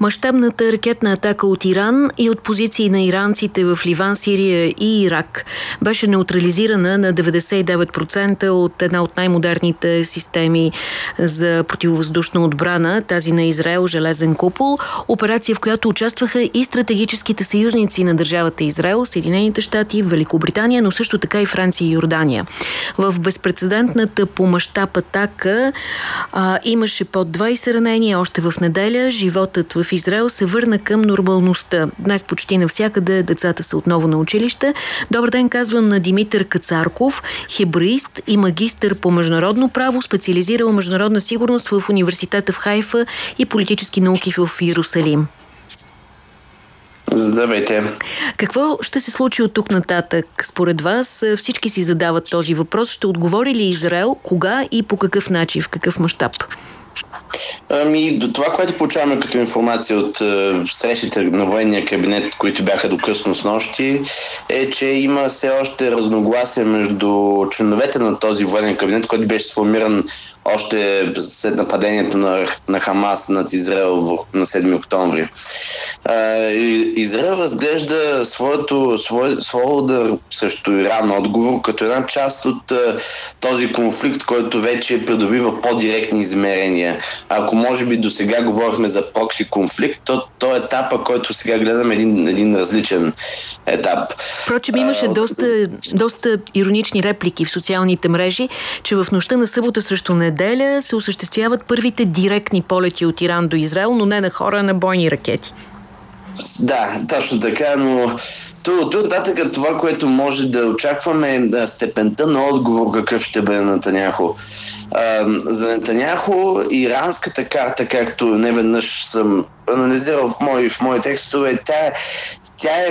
Мащабната ракетна атака от Иран и от позиции на иранците в Ливан, Сирия и Ирак беше неутрализирана на 99% от една от най-модерните системи за противовъздушна отбрана, тази на Израел Железен купол, операция в която участваха и стратегическите съюзници на държавата Израел, Съединените щати, Великобритания, но също така и Франция и Йордания. В безпредседентната по мащаб атака а, имаше под 20 ранения още в неделя. Животът в Израел се върна към нормалността. Днес почти навсякъде децата са отново на училище. Добър ден казвам на Димитър Кацарков, хебраист и магистър по международно право, специализирал международна сигурност в университета в Хайфа и политически науки в Иерусалим. Здравейте. Какво ще се случи от тук нататък? Според вас всички си задават този въпрос. Ще отговори ли Израел? Кога и по какъв начин? В какъв мащаб? Ами, това, което получаваме като информация от е, срещите на военния кабинет, които бяха до късно с нощи, е, че има все още разногласие между членовете на този военен кабинет, който беше сформиран още след нападението на, на Хамас над Израел на 7 октомври. Израел разглежда своето, свой, своя удар срещу Иран отговор като една част от този конфликт, който вече придобива по-директни измерения. Ако може би до сега говорихме за прокси конфликт, то, то етапа, който сега гледаме, е един, един различен етап. Впрочем, имаше доста, доста иронични реплики в социалните мрежи, че в нощта на събота срещу неделя се осъществяват първите директни полети от Иран до Израел, но не на хора, а на бойни ракети. Да, точно така, но тук нататък това, което може да очакваме е степента на отговор какъв ще бъде на Таняхо. За Нетаняхо иранската карта, както не веднъж съм анализирал в мои, в мои текстове, тя, тя е,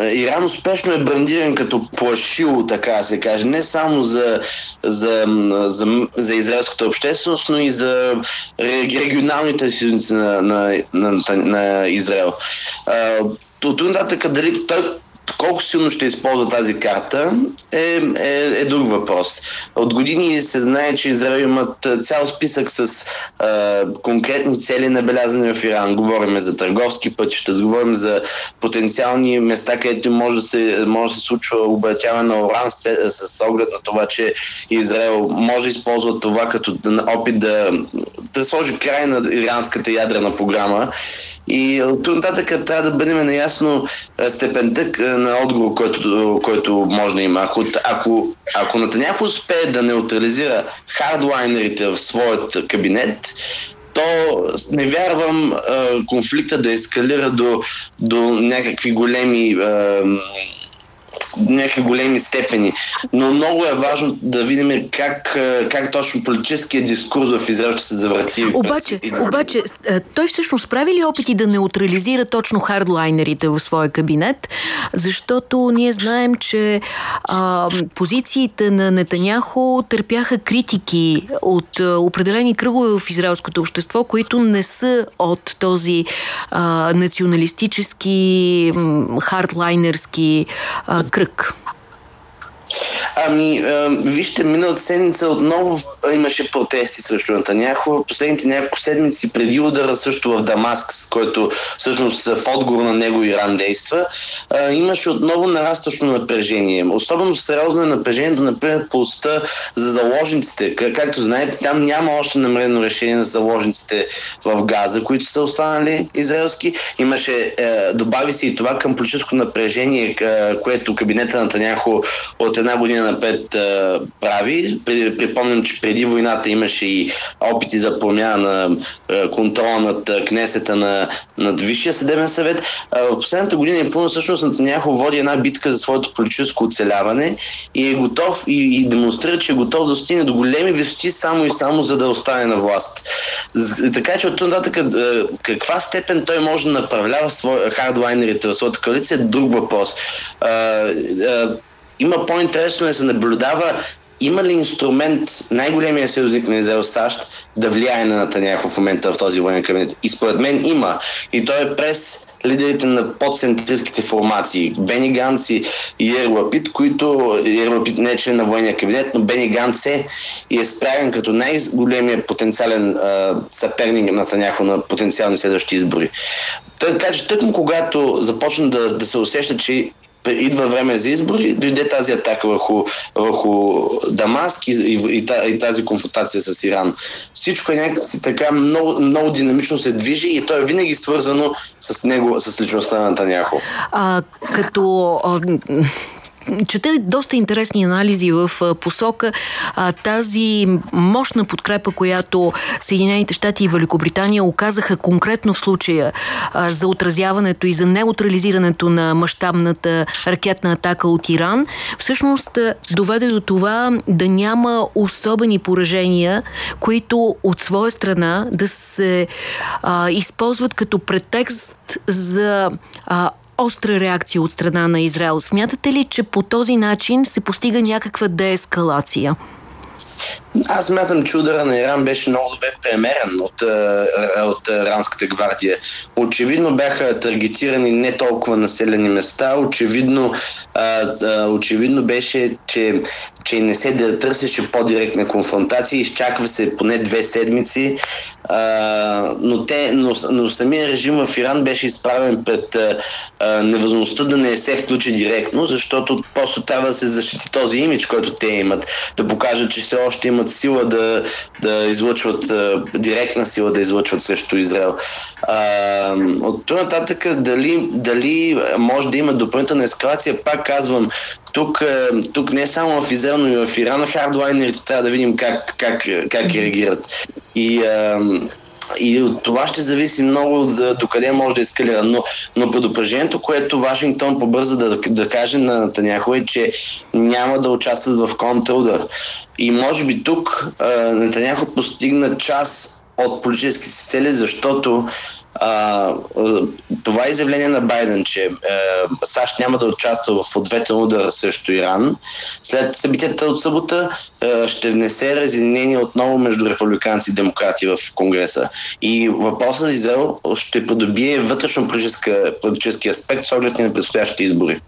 е, Иран успешно е брандиран като плашило, така се каже, не само за, за, за, за израелската общественост, но и за регионалните съюзници на, на, на, на Израел. От нататък дали той колко силно ще използва тази карта е, е, е друг въпрос. От години се знае, че Израел имат цял списък с е, конкретни цели набелязани в Иран. Говорим за търговски пътища, говорим за потенциални места, където може да се, може да се случва обратяване на уран с, с оглед на това, че Израел може да използва това като опит да, да сложи край на иранската ядрена програма и от нататък трябва да бъдем наясно степента на отговор, който, който може да има. Ако, ако, ако Натаняхо успее да неутрализира хардлайнерите в своят кабинет, то не вярвам конфликта да ескалира до, до някакви големи някакви големи степени. Но много е важно да видим как, как точно политическия дискурс в Израел ще се завърти. Обаче, обаче той всъщност прави ли опити да неутрализира точно хардлайнерите в своя кабинет? Защото ние знаем, че а, позициите на Нетаняхо търпяха критики от а, определени кръгове в израелското общество, които не са от този а, националистически, хардлайнерски а, кръг? Kırık. Ами, вижте, миналата седмица отново имаше протести срещу Натаняхо. Последните няколко седмици преди удара също в Дамаск, който всъщност в отговор на него Иран действа, имаше отново нарастващо напрежение. Особено сериозно е напрежението, например, по за заложниците. Както знаете, там няма още намерено решение на заложниците в Газа, които са останали израелски. Имаше, е, добави се и това към политическо напрежение, което кабинета на Таняхо от една година напред а, прави. Припомням, че преди войната имаше и опити за промяна на контрола над кнесета на, над Висшия съдебен съвет. А, в последната година и половина всъщност Натаняхо води една битка за своето политическо оцеляване и е готов и, и демонстрира, че е готов да стигне до големи висоти само и само за да остане на власт. Така че от това нататък каква степен той може да направлява хардлайнерите в своята коалиция е друг въпрос. А, а, има по-интересно да се наблюдава има ли инструмент най-големия съюзник на Израел САЩ да влияе на Натаняхо в момента в този военен кабинет? И според мен има. И то е през лидерите на подцентристските формации. Бени Ганц и Ерлапит, които Ерлапит не е член на военния кабинет, но Бени Ганц е и е справен като най-големия потенциален а, съперник на Таняхо на потенциални следващи избори. Така че тъкмо когато започна да, да се усеща, че идва време за избори, дойде тази атака върху, върху Дамаск и, и, и, тази конфронтация с Иран. Всичко е някакси така много, много динамично се движи и то е винаги свързано с него, с личността на Таняхо. А, като чете доста интересни анализи в посока а, тази мощна подкрепа, която Съединените щати и Великобритания оказаха конкретно в случая а, за отразяването и за неутрализирането на мащабната ракетна атака от Иран, всъщност доведе до това да няма особени поражения, които от своя страна да се а, използват като претекст за а, остра реакция от страна на Израел. Смятате ли, че по този начин се постига някаква деескалация? Аз смятам, че удара на Иран беше много добре премерен от, от Иранската гвардия. Очевидно бяха таргетирани не толкова населени места. Очевидно, очевидно беше, че, че не се да търсеше по-директна конфронтация. Изчаква се поне две седмици. но, те, но, но самия режим в Иран беше изправен пред невъзможността да не се включи директно, защото просто трябва да се защити този имидж, който те имат. Да покажат, че все още имат сила да, да излъчват, директна сила да излъчват срещу Израел. А, от тук нататък дали, дали може да има допълнителна ескалация, пак казвам, тук, тук не само в Израел, но и в Иран хардлайнерите трябва да видим как, как, как реагират. И а, и от това ще зависи много да, до къде може да ескалира. Но, но предупреждението, което Вашингтон побърза да, да каже на Натаняхо е, че няма да участват в контрудар. И може би тук Натаняхо постигна част от политическите си цели, защото а, това изявление на Байден, че а, е, САЩ няма да участва в ответен удар срещу Иран, след събитията от събота а, ще внесе разединение отново между републиканци и демократи в Конгреса. И въпросът за Израел ще подобие вътрешно политически аспект с оглед на предстоящите избори.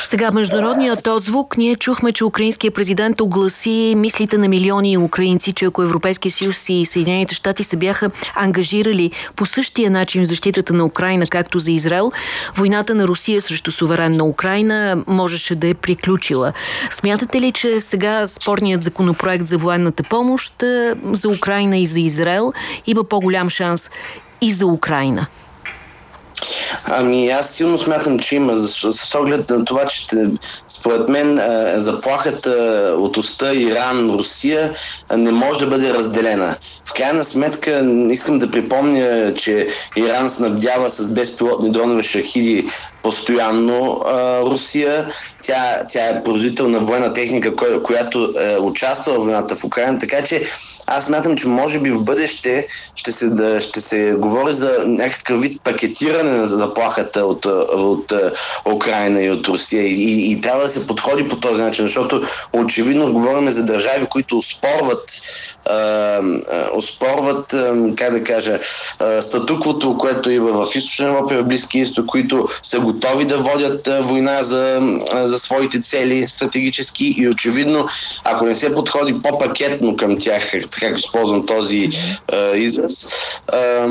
Сега, международният отзвук, ние чухме, че украинският президент огласи мислите на милиони украинци, че ако Европейския съюз и Съединените щати се бяха ангажирали по същия начин в защитата на Украина, както за Израел, войната на Русия срещу суверенна Украина можеше да е приключила. Смятате ли, че сега спорният законопроект за военната помощ за Украина и за Израел има по-голям шанс и за Украина? Ами аз силно смятам, че има, с, оглед на това, че според мен заплахата от уста Иран-Русия не може да бъде разделена. В крайна сметка искам да припомня, че Иран снабдява с безпилотни дронове шахиди постоянно а, Русия. Тя, тя е производител на военна техника, коя, която е участва в войната в Украина, така че аз смятам, че може би в бъдеще ще се, да, ще се говори за някакъв вид пакетиране на заплахата от, от, Украина и от Русия. И, и, и трябва да се подходи по този начин, защото очевидно говорим за държави, които успорват оспорват, как да кажа, статуквото, което има в Източна Европа и Близки изток, които са готови да водят война за, за своите цели стратегически. И очевидно, ако не се подходи по-пакетно към тях, как, използвам този а, израз, а,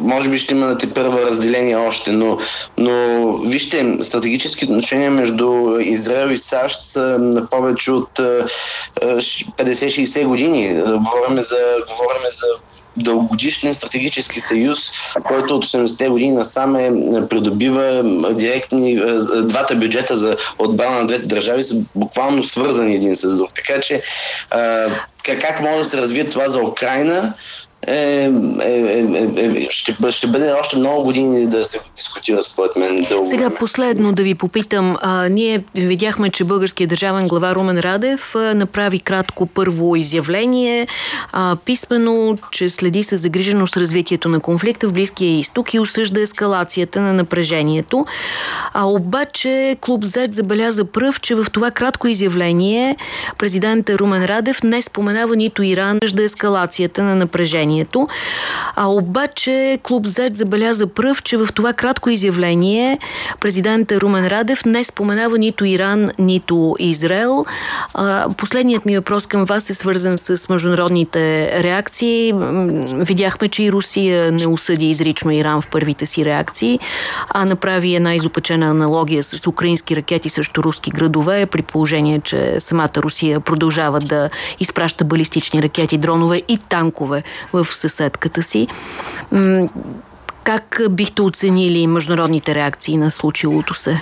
може би ще има на те първа разделение още, но, но вижте, стратегически отношения между Израел и САЩ са на повече от 50-60 години говорим за, говорим за дългогодишен стратегически съюз, който от 80-те години насам е, придобива директни, двата бюджета за отбрана на двете държави са буквално свързани един с друг. Така че как може да се развие това за Украина? Е, е, е, е, ще, ще бъде още много години да се дискутира според мен. Дълго. Сега последно да ви попитам. А, ние видяхме, че българският държавен глава Румен Радев а, направи кратко първо изявление, а, писмено, че следи с загриженост развитието на конфликта в Близкия изток и осъжда ескалацията на напрежението. А обаче Клуб Z забеляза пръв, че в това кратко изявление президента Румен Радев не споменава нито Иран, да ескалацията на напрежението. А обаче Клуб Z забеляза пръв, че в това кратко изявление президента Румен Радев не споменава нито Иран, нито Израел. А, последният ми въпрос към вас е свързан с международните реакции. Видяхме, че и Русия не осъди изрично Иран в първите си реакции, а направи една изопачена аналогия с украински ракети срещу руски градове, при положение, че самата Русия продължава да изпраща балистични ракети, дронове и танкове в съседката си. Как бихте оценили международните реакции на случилото се?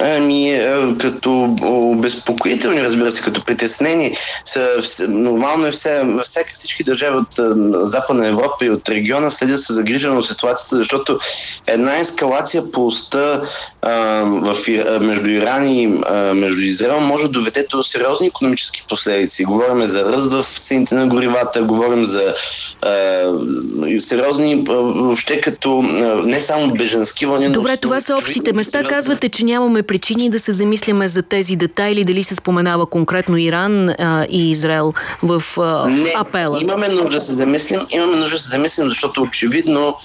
Ами, като обезпокоителни, разбира се, като притеснени. Са, нормално е все, във всяка всички държави от е, Западна Европа и от региона следят се загрижено ситуацията, защото една ескалация по уста в, между Иран и а, между Израел може да доведе до сериозни економически последици. Говорим за ръст в цените на горивата, говорим за а, сериозни, въобще като не само беженски вълни. Добре, това са общите места. Казвате, че нямаме причини да се замисляме за тези детайли, дали се споменава конкретно Иран а, и Израел в а, Не, апела. Имаме нужда да се замислим, имаме нужда да се замислим, защото очевидно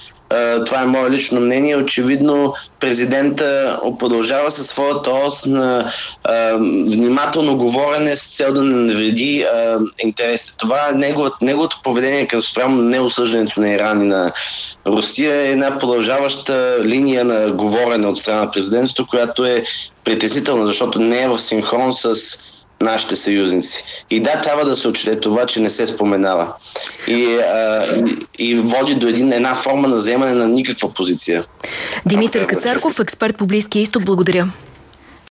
това е мое лично мнение. Очевидно президента продължава със своята ос на а, внимателно говорене с цел да не навреди интересите. Това е неговото, неговото поведение към спрямо неосъждането на Иран и на Русия е една продължаваща линия на говорене от страна на президентството, която е притеснителна, защото не е в синхрон с нашите съюзници. И да, трябва да се отчете това, че не се споменава. И, а, и, води до един, една форма на вземане на никаква позиция. Димитър Кацарков, експерт по Близкия изток, благодаря.